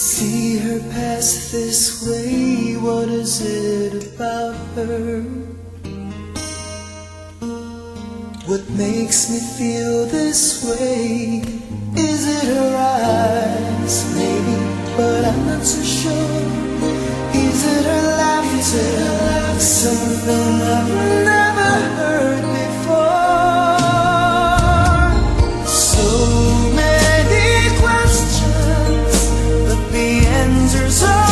feels this way? What is it about her? What makes me feel this way? Is it her eyes? Maybe, but I'm not so sure. Is it her laughter? Something I've answers are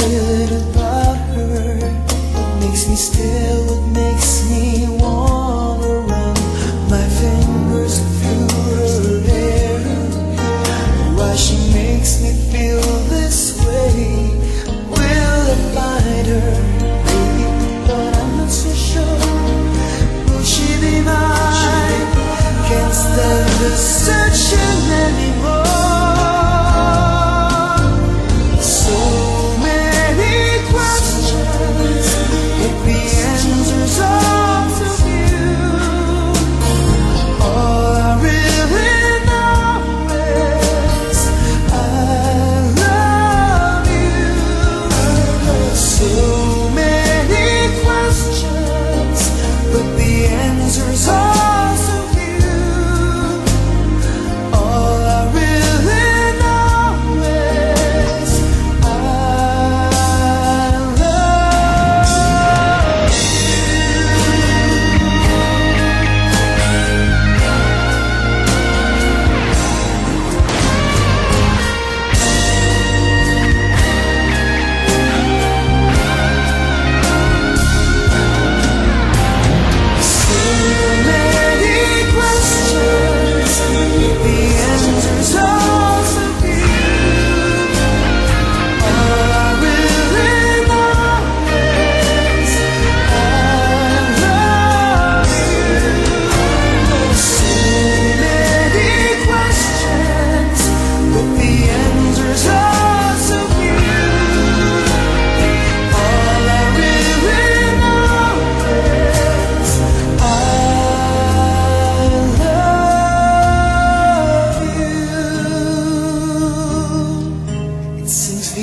What is it about her? What makes me stare? What makes me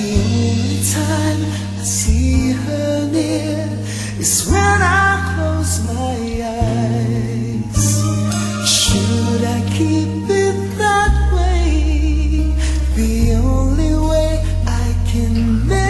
the only time I see her near is when I close my eyes. Should I keep it that way? The only way I can.